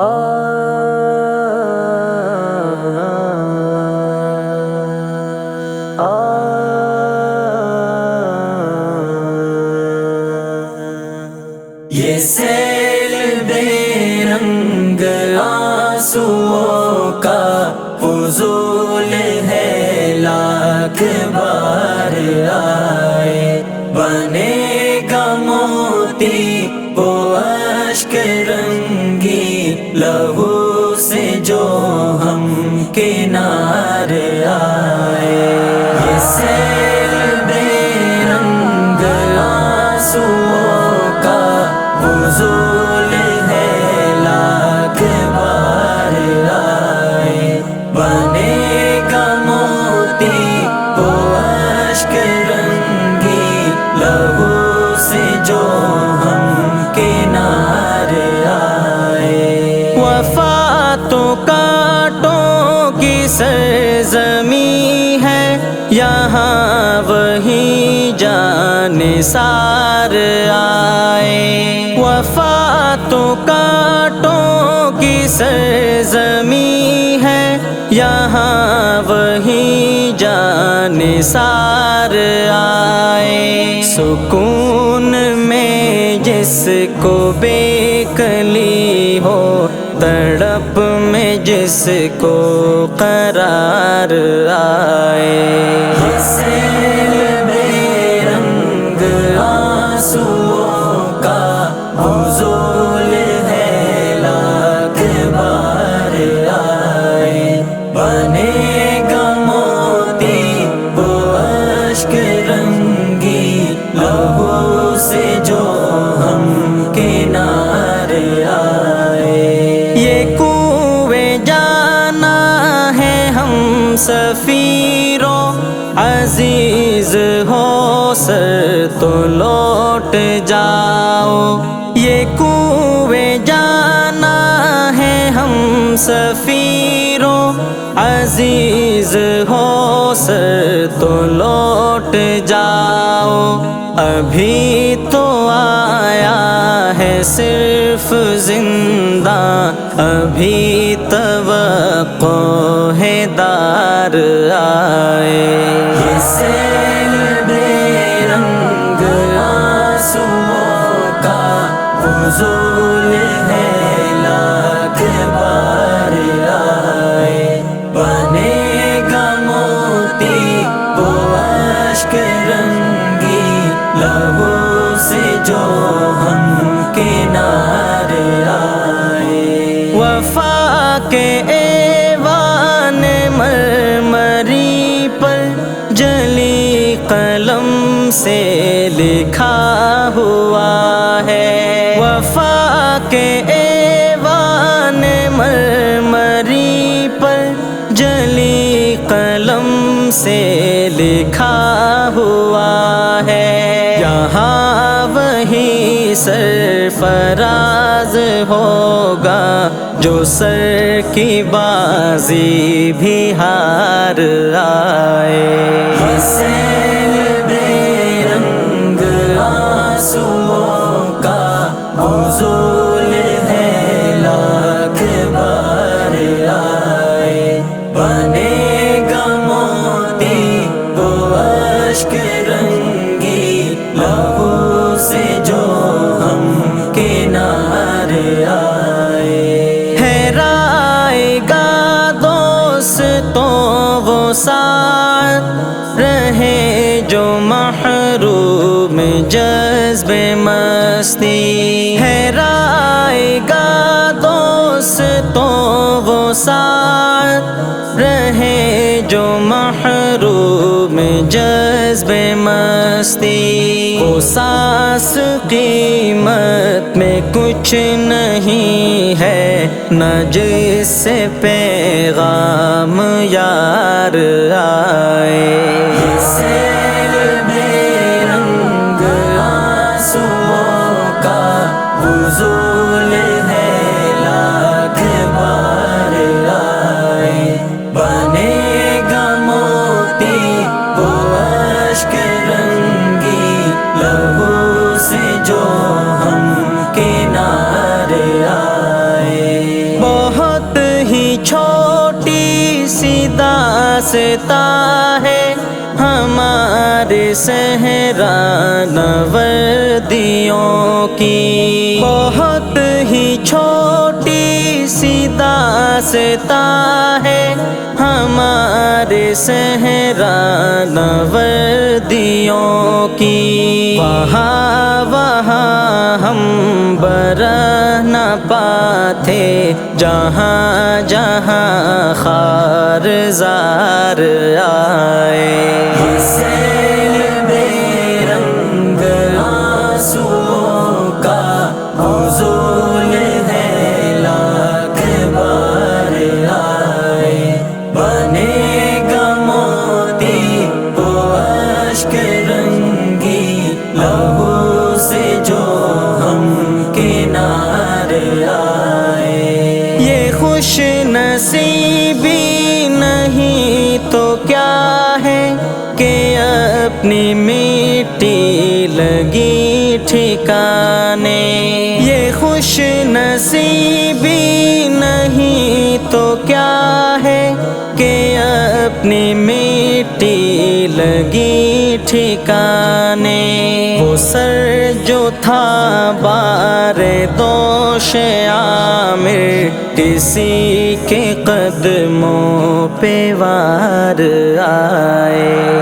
یہ سیل بے رنگ آنسو کا فضول ہے لاکھ بار آئے بنے لہو سے جو ہم کے آئے وہی جان سار آئے۔ وفا تو کاٹوں کی سرزمی ہے۔ یہاں وہی جان سار آئے۔ سکون میں جس کو بے کلی ہو، تڑپ میں جس کو قرار ہم سفیروں، عزیز ہو، سر تو لوٹ جاؤ۔ یہ کنویں جانا ہے ہم سفیروں، عزیز ہو، سر تو لوٹ جاؤ۔ ابھی تو آیا ہے صرف زندہ، ابھی توقع۔ دار آئے۔ یہ سیل بے رنگ آنسو کا فضول ہے لاکھ بار آئے۔ بنے گا موتی وہ اشک رنگی لہو سے جو ہم کنار آئے۔ وفا کے سے لکھا ہوا ہے۔ وفا کے ایوان مرمری پر جلی قلم سے لکھا ہوا ہے۔ یہاں وہی سرفراز ہوگا جو سر کی بازی بھی ہار آئے۔ آنسو کا حضول ہے لاکھ بار آئے۔ بنے گا موتی وہ اشک رنگی، لہو سے جو ہم کنار آئے۔ ہے رائے گا دوست تو وہ ساتھ رہے جو محروم جذب مستی ہے رائے گا دوست تو وہ ساتھ رہے جو محروم جذب مستی وہ سانس قیمت میں کچھ نہیں ہے نہ جس سے پیغام یار آئے۔ داستا ہے ہمارے صحرا نوردیوں کی۔ بہت ہی چھوٹی سی داستا ہے ہمارے صحرا نوردیوں کی۔ وہاں وہاں ہم بر نہ پاتے جہاں جہاں خار زار آئے نصیبی نہیں تو کیا ہے کہ اپنی مٹی لگی ٹھکانے؟ یہ خوش نصیبی نہیں تو کیا ہے کہ اپنی مٹی لگی ٹھکانے۔ وہ سر جو تھا بار دوش عامر کسی کے قدموں پہ وار آئے۔